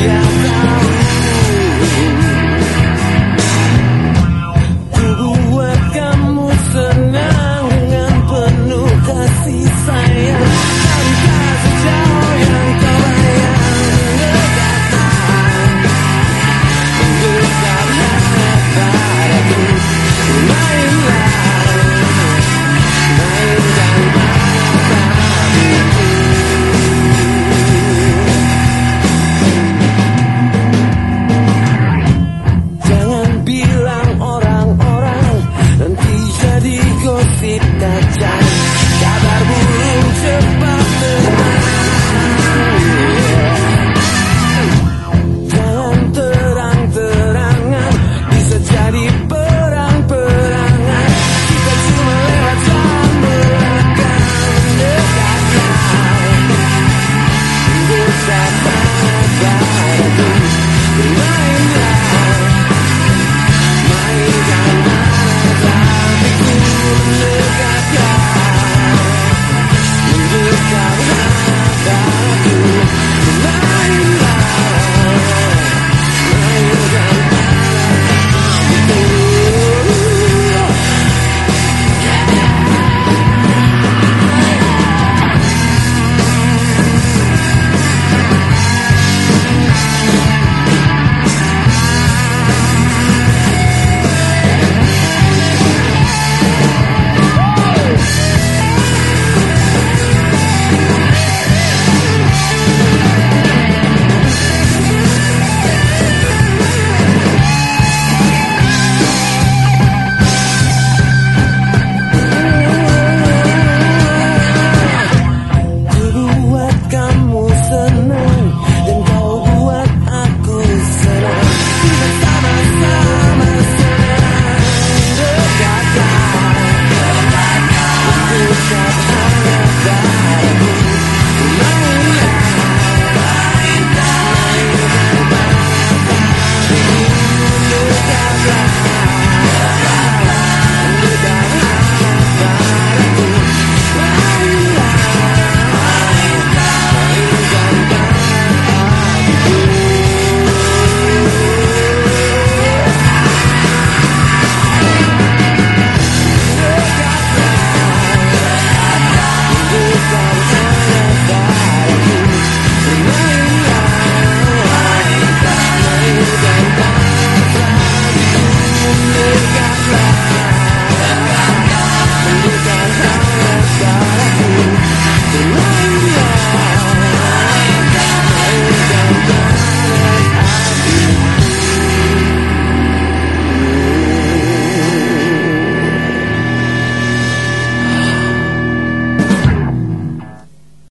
Yeah.